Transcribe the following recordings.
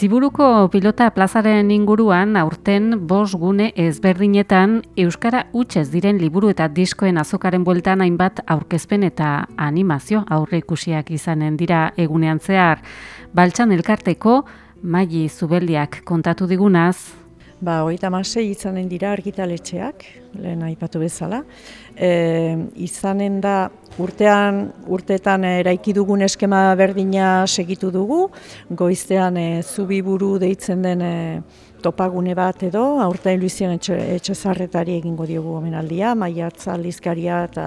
Ziburuko pilota plazaren inguruan aurten bos gune ezberdinetan Euskara utxez diren liburu eta diskoen azokaren bueltan hainbat aurkezpen eta animazio aurre ikusiak izanen dira egunean zehar. Baltsan elkarteko Maili Zubeldiak kontatu digunaz, Ba, hogeita masei izanen dira argitaletxeak, lehen aipatu bezala. E, izanen da urtean, urteetan eraiki dugun eskema berdina segitu dugu, goiztean e, zubiburu deitzen den e, topagune bat edo, aurta iluizien etxe, zarretari egingo diogu omenaldia, maiatza aldizkaria eta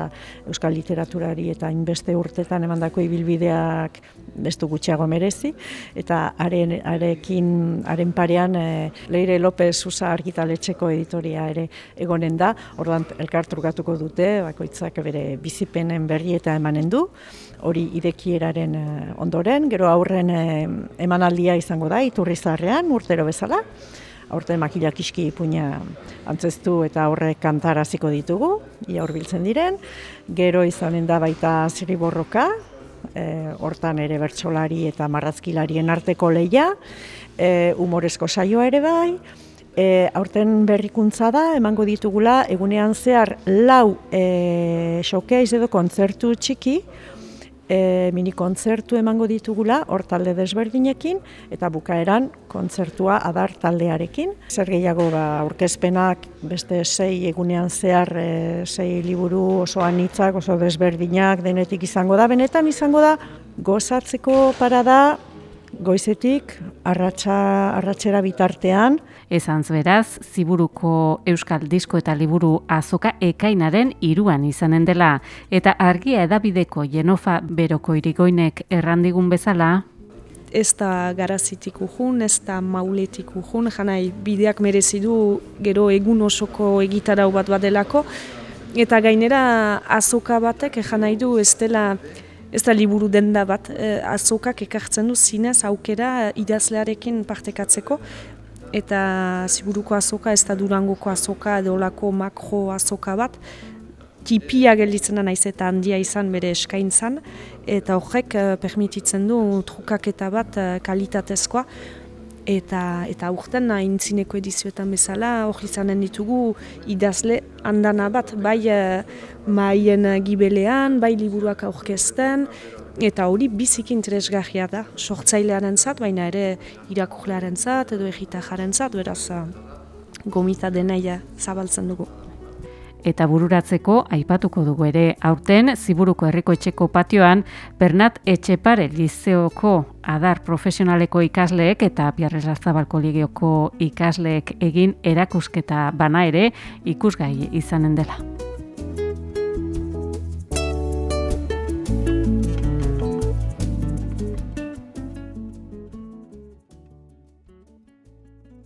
euskal literaturari eta inbeste urtetan emandako ibilbideak bestu gutxiago merezi, eta haren, arekin, haren parean e, Leire López Usa argitaletxeko editoria ere egonen da, orduan elkartrukatuko dute, bakoitzak bere bizipenen berri eta emanen du, hori idekieraren eh, ondoren, gero aurren eh, emanaldia izango da, iturri zarrean, urtero bezala, aurten makilak iski ipuina antzestu eta horrek kantaraziko ditugu, ia biltzen diren, gero izanen da baita ziri borroka, e, hortan ere bertsolari eta marrazkilarien arteko leia, e, humorezko saioa ere bai, e, aurten berrikuntza da, emango ditugula, egunean zehar lau e, xokeiz edo kontzertu txiki, e, mini kontzertu emango ditugula hor talde desberdinekin eta bukaeran kontzertua adar taldearekin. Zer gehiago ba, aurkezpenak beste sei egunean zehar e, sei liburu oso anitzak, oso desberdinak denetik izango da. Benetan izango da gozatzeko parada goizetik arratsa arratsera bitartean. Esan beraz, ziburuko Euskal Disko eta Liburu azoka ekainaren iruan izanen dela. Eta argia edabideko jenofa beroko irigoinek errandigun bezala, ez da garazitik ujun, ez da mauletik ujun, janai bideak merezi du gero egun osoko egitarau bat badelako, eta gainera azoka batek janai du ez dela Ez da liburu denda bat, eh, azokak ekartzen du zinez aukera idazlearekin partekatzeko, eta ziburuko azoka, ez da durangoko azoka edo makro azoka bat, tipia gelditzen da naiz eta handia izan bere eskaintzan, eta horrek uh, permititzen du trukaketa bat kalitatezkoa, eta eta urten intzineko edizioetan bezala hor izanen ditugu idazle handana bat bai uh, maien gibelean, bai liburuak aurkezten, Eta hori bizik interesgarria da, sortzailearen zat, baina ere irakurlearen zat, edo egitajaren zat, beraz gomita denaia zabaltzen dugu. Eta bururatzeko, aipatuko dugu ere, aurten, ziburuko herriko etxeko patioan, Bernat Etxepare Lizeoko adar profesionaleko ikasleek eta Piarrez Larzabalko Ligioko ikasleek egin erakusketa bana ere ikusgai izanen dela.